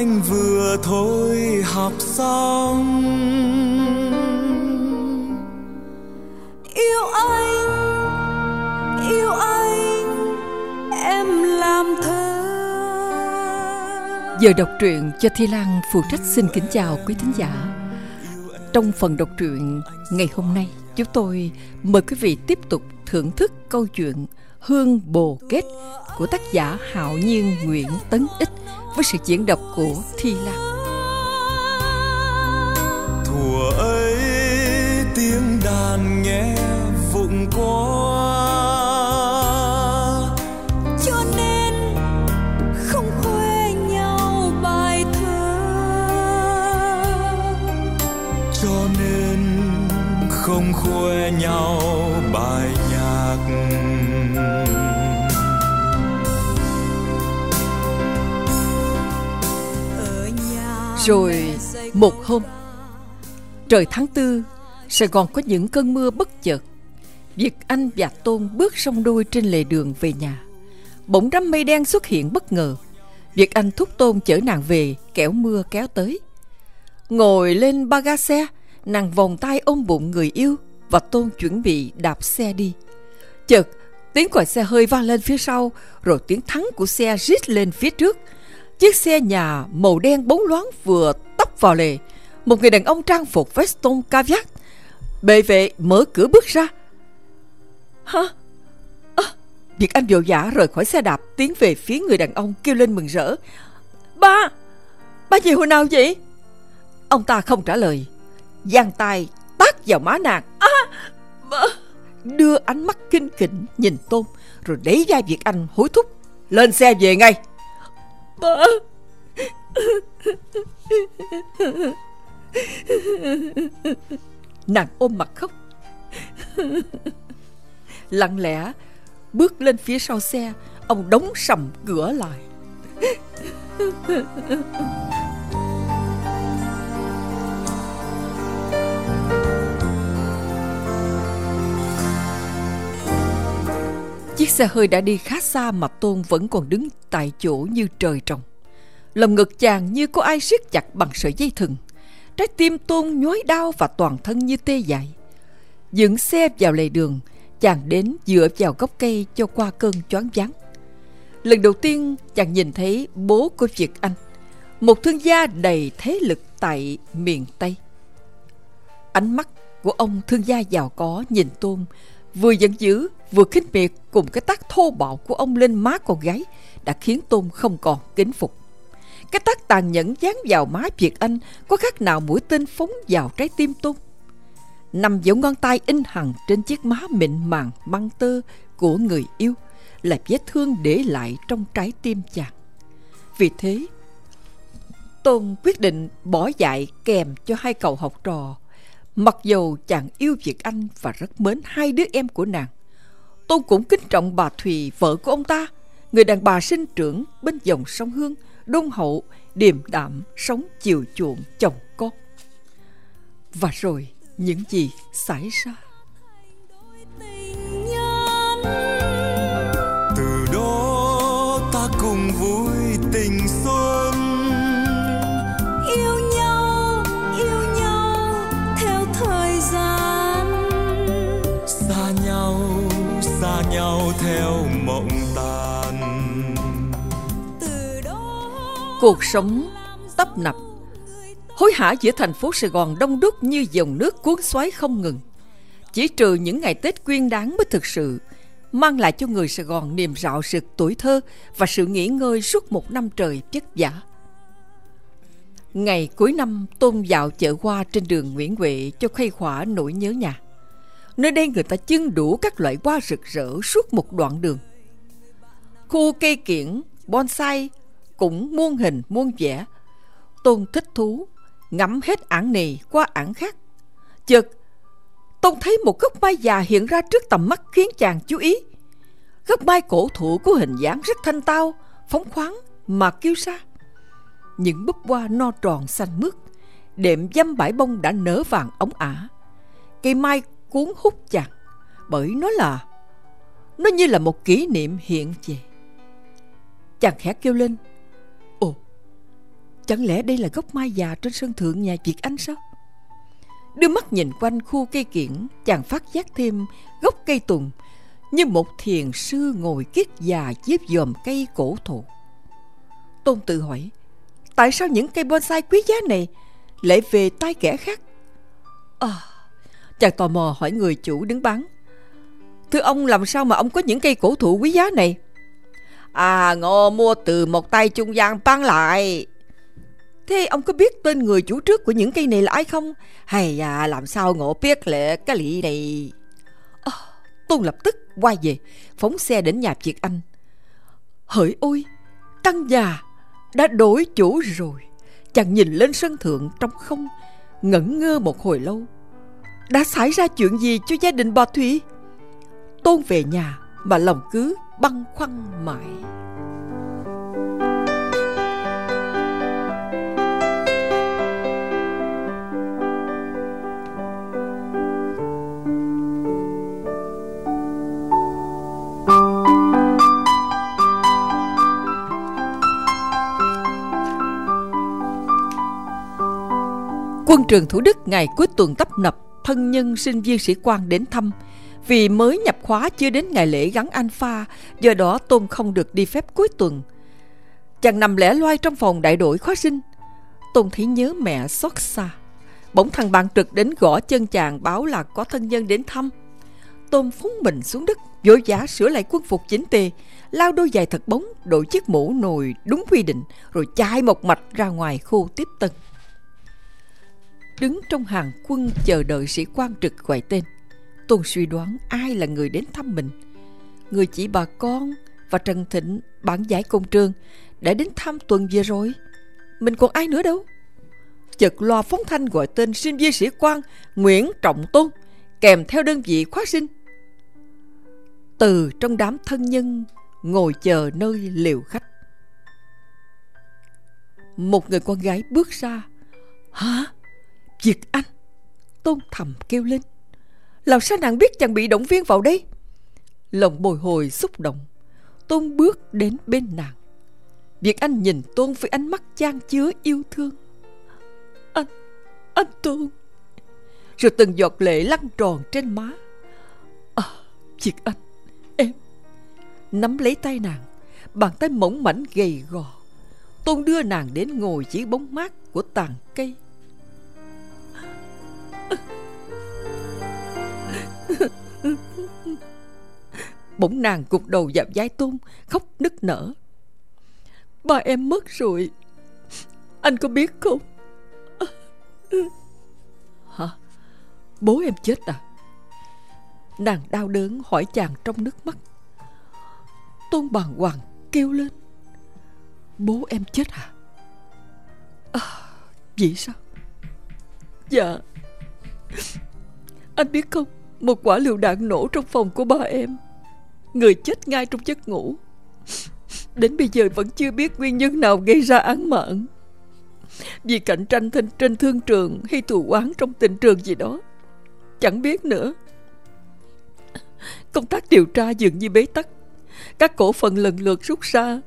anh vừa thôi học xong. Yêu anh yêu anh em làm thơ. Giờ đọc truyện cho Thi Lan phụ trách xin kính chào quý thính giả. Trong phần đọc truyện ngày hôm nay, chúng tôi mời quý vị tiếp tục thưởng thức câu chuyện Hương Bồ Kết của tác giả Hạo Nhiên Nguyễn Tấn Ích với sự diễn đọc của Thi Lan. Thùa ấy tiếng đàn nghe Rồi một hôm, trời tháng tư, Sài Gòn có những cơn mưa bất chợt. Việt Anh và Tôn bước song đôi trên lề đường về nhà. Bỗng đám mây đen xuất hiện bất ngờ. Việt Anh thúc Tôn chở nàng về, kẻo mưa kéo tới. Ngồi lên ba ga xe, nàng vòng tay ôm bụng người yêu và Tôn chuẩn bị đạp xe đi. Chợt, tiếng còi xe hơi vang lên phía sau, rồi tiếng thắng của xe rít lên phía trước. Chiếc xe nhà màu đen bóng loáng vừa tấp vào lề. Một người đàn ông trang phục veston caviar. Bệ vệ mở cửa bước ra. Hả? À, Việt Anh vội vã rời khỏi xe đạp tiến về phía người đàn ông kêu lên mừng rỡ. Ba! Ba về hồi nào vậy? Ông ta không trả lời. giang tay tát vào má nàng. À, bà... Đưa ánh mắt kinh khỉnh nhìn Tôn rồi đẩy vai Việt Anh hối thúc. Lên xe về ngay. Ba! Nàng ôm mặt khóc Lặng lẽ Bước lên phía sau xe, Ông đóng sầm cửa lại Chiếc xe hơi đã đi khá xa mà Tôn vẫn còn đứng tại chỗ như trời trồng. Lồng ngực chàng như có ai siết chặt bằng sợi dây thừng. Trái tim Tôn nhói đau và toàn thân như tê dại. Dựng xe vào lề đường, chàng đến dựa vào gốc cây cho qua cơn choáng váng. Lần đầu tiên chàng nhìn thấy bố của Việt Anh, một thương gia đầy thế lực tại miền Tây. Ánh mắt của ông thương gia giàu có nhìn Tôn vừa giận dữ vừa khinh miệt cùng cái tác thô bạo của ông lên má con gái đã khiến Tôn không còn kính phục. Cái tác tàn nhẫn dán vào má Việt Anh có khác nào mũi tên phóng vào trái tim Tôn. Nằm dấu ngón tay in hằn trên chiếc má mịn màng băng tơ của người yêu là vết thương để lại trong trái tim chàng. Vì thế, Tôn quyết định bỏ dạy kèm cho hai cậu học trò. Mặc dù chàng yêu Việt Anh và rất mến hai đứa em của nàng, tôi cũng kính trọng bà Thùy, vợ của ông ta, người đàn bà sinh trưởng bên dòng sông Hương, đôn hậu, điềm đạm, sống chiều chuộng chồng con. Và rồi, những gì xảy ra? Xa nhau theo mộng tàn từ đó Cuộc sống tấp nập Hối hả giữa thành phố Sài Gòn đông đúc như dòng nước cuốn xoáy không ngừng. Chỉ trừ những ngày Tết quyên đáng mới thực sự mang lại cho người Sài Gòn niềm rạo rực tuổi thơ và sự nghỉ ngơi suốt một năm trời vất vả. Ngày cuối năm tôn dạo chợ hoa trên đường Nguyễn Huệ cho khuây khỏa nỗi nhớ nhà. Nơi đây người ta chưng đủ các loại hoa rực rỡ suốt một đoạn đường. Khu cây kiển, bonsai cũng muôn hình muôn vẻ. Tôn thích thú, ngắm hết ảng này qua ảng khác. Chợt, Tôn thấy một gốc mai già hiện ra trước tầm mắt khiến chàng chú ý. Gốc mai cổ thụ có hình dáng rất thanh tao, phóng khoáng mà kiêu sa. Những búp hoa no tròn xanh mướt, đệm dăm bãi bông đã nở vàng ống ả. Cây mai cuốn hút chặt bởi nó là nó như là một kỷ niệm hiện về. Chàng khẽ kêu lên, ồ, Chẳng lẽ đây là gốc mai già trên sân thượng nhà Việt Anh sao? Đưa mắt nhìn quanh khu cây kiển, chàng phát giác thêm gốc cây tùng như một thiền sư ngồi kiết già chiếp dòm cây cổ thụ. Tôn tự hỏi, tại sao những cây bonsai quý giá này lại về tay kẻ khác? À, chàng tò mò hỏi người chủ đứng bán. Thưa ông làm sao mà ông có những cây cổ thụ quý giá này? À, ngô mua từ một tay trung gian bán lại. Thế ông có biết tên người chủ trước của những cây này là ai không? Hay à, làm sao ngộ biết lệ cái lị này? À, Tôn lập tức quay về, phóng xe đến nhà Việt Anh. Hỡi ôi, căn nhà đã đổi chủ rồi. Chàng nhìn lên sân thượng trong không, ngẩn ngơ một hồi lâu. Đã xảy ra chuyện gì cho gia đình bà Thủy? Tôn về nhà mà lòng cứ băn khoăn mãi. Quân trường Thủ Đức ngày cuối tuần tấp nập, thân nhân sinh viên sĩ quan đến thăm. Vì mới nhập khóa chưa đến ngày lễ gắn alpha, do đó Tôn không được đi phép cuối tuần. Chàng nằm lẻ loi trong phòng đại đội khóa sinh. Tôn thấy nhớ mẹ xót xa. Bỗng thằng bạn trực đến gõ chân chàng báo là có thân nhân đến thăm. Tôn phúng mình xuống đất, vội vã sửa lại quân phục chỉnh tề, lao đôi giày thật bóng, đội chiếc mũ nồi đúng quy định, rồi chạy một mạch ra ngoài khu tiếp tân đứng trong hàng quân chờ đợi sĩ quan trực gọi tên. Tôn suy đoán ai là người đến thăm mình. Người chỉ bà con và Trần Thịnh, bạn giải công trường, đã đến thăm tuần vừa rồi. Mình còn ai nữa đâu. Chợt loa phóng thanh gọi tên sinh viên sĩ quan Nguyễn Trọng Tôn, kèm theo đơn vị khóa sinh. Từ trong đám thân nhân ngồi chờ nơi liều khách. Một người con gái bước ra. Hả? Việt Anh. Tôn thầm kêu lên. Làm sao nàng biết chàng bị động viên vào đây? Lòng bồi hồi xúc động. Tôn bước đến bên nàng. Việt Anh nhìn Tôn với ánh mắt chan chứa yêu thương. Anh, anh Tôn. Rồi từng giọt lệ lăn tròn trên má. À, Việt Anh, em. Nắm lấy tay nàng. Bàn tay mỏng mảnh gầy gò. Tôn đưa nàng đến ngồi dưới bóng mát của tàn cây. Bỗng nàng gục đầu vào vai Tôn Khóc nức nở. Ba em mất rồi. Anh có biết không? Hả? Bố em chết à? Nàng đau đớn hỏi chàng trong nước mắt. Tôn bàng hoàng kêu lên. Bố em chết à, à Vậy sao? Dạ. Anh biết không? Một quả lựu đạn nổ trong phòng của ba em. Người chết ngay trong giấc ngủ. Đến bây giờ vẫn chưa biết nguyên nhân nào gây ra án mạng. Vì cạnh tranh trên, trên thương trường Hay thù oán trong tình trường gì đó. Chẳng biết nữa. Công tác điều tra dường như bế tắc. Các cổ phần lần lượt rút ra.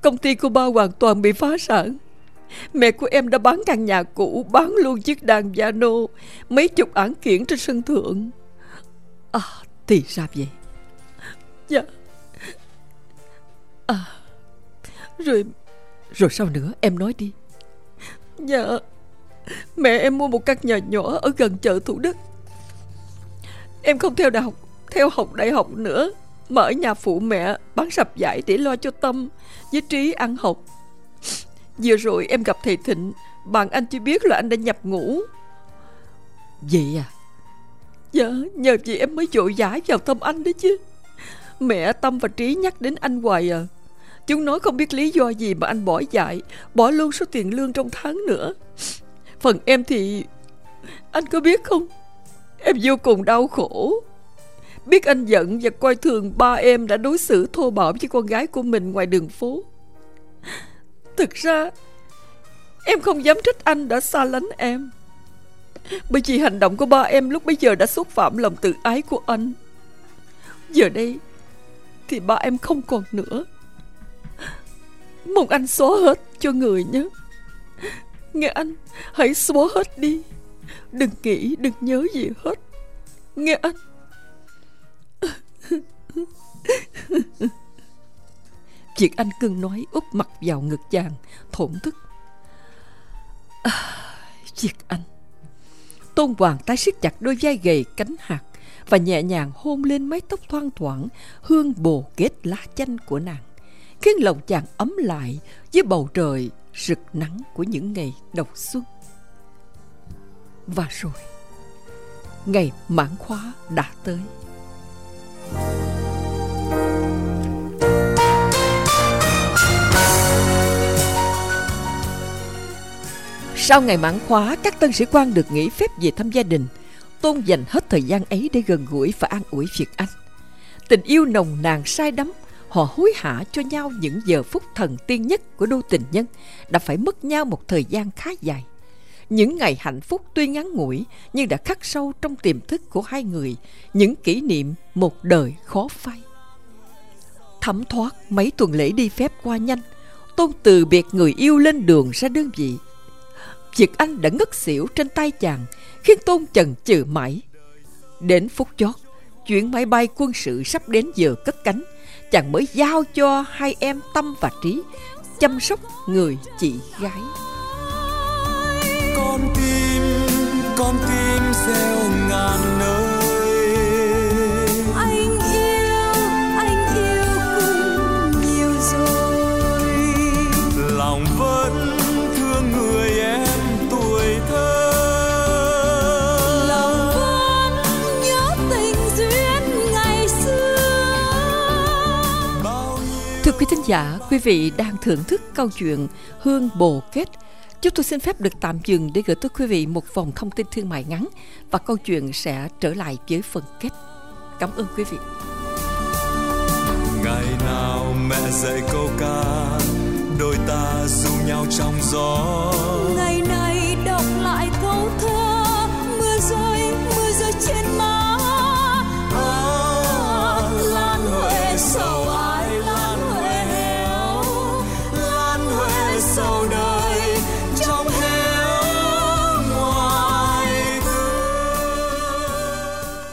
Công ty của ba hoàn toàn bị phá sản. Mẹ của em đã bán căn nhà cũ Bán luôn chiếc đàn piano Mấy chục án kiện trên sân thượng. À thì ra vậy. Dạ. À Rồi Rồi sao nữa? Em nói đi. Dạ Mẹ em mua một căn nhà nhỏ Ở gần chợ Thủ Đức. Em không theo đại học, Theo học đại học nữa, Mà ở nhà phụ mẹ bán sập giải để lo cho Tâm Với Trí ăn học. Vừa rồi em gặp thầy Thịnh, Bạn anh chưa biết là anh đã nhập ngũ. Vậy à? Dạ nhờ chị em mới dội giải vào thăm anh đấy chứ. Mẹ Tâm và Trí nhắc đến anh hoài à. Chúng nói không biết lý do gì mà anh bỏ dạy Bỏ luôn số tiền lương trong tháng nữa. Phần em thì, Anh có biết không? Em vô cùng đau khổ. Biết anh giận và coi thường ba em đã đối xử thô bạo với con gái của mình ngoài đường phố. Thực ra, Em không dám trách anh đã xa lánh em. Bởi vì hành động của ba em lúc bấy giờ đã xúc phạm lòng tự ái của anh. Giờ đây thì ba em không còn nữa. Mong anh xóa hết cho người nhé. Nghe anh Hãy xóa hết đi. Đừng nghĩ đừng nhớ gì hết. Nghe anh. Việc Anh cưng nói úp mặt vào ngực chàng Thổn thức. À, Việc Anh. Tôn Hoàng tay siết chặt đôi vai gầy cánh hạt Và nhẹ nhàng hôn lên mái tóc thoang thoảng, Hương bồ kết lá chanh của nàng, Khiến lòng chàng ấm lại Với bầu trời rực nắng của những ngày đầu xuân. Và rồi, Ngày mãn khóa đã tới. Sau ngày mãn khóa, các tân sĩ quan được nghỉ phép về thăm gia đình. Tôn dành hết thời gian ấy để gần gũi và an ủi Việt Anh. Tình yêu nồng nàn say đắm, họ hối hả cho nhau những giờ phút thần tiên nhất của đôi tình nhân đã phải mất nhau một thời gian khá dài. Những ngày hạnh phúc tuy ngắn ngủi nhưng đã khắc sâu trong tiềm thức của hai người những kỷ niệm một đời khó phai. Thấm thoát mấy tuần lễ đi phép qua nhanh, Tôn từ biệt người yêu lên đường ra đơn vị Việt Anh đã ngất xỉu trên tay chàng Khiến Tôn chần chừ mãi. Đến phút chót Chuyến máy bay quân sự sắp đến giờ cất cánh Chàng mới giao cho hai em Tâm và Trí Chăm sóc người chị gái. Con tim, con tim gieo thính giả, quý vị đang thưởng thức câu chuyện Hương Bồ Kết. Chúng tôi xin phép được tạm dừng để gửi tới quý vị một vòng thông tin thương mại ngắn và câu chuyện sẽ trở lại với phần kết. Cảm ơn quý vị. Ngày nào mẹ dạy câu ca, đôi ta du nhau trong gió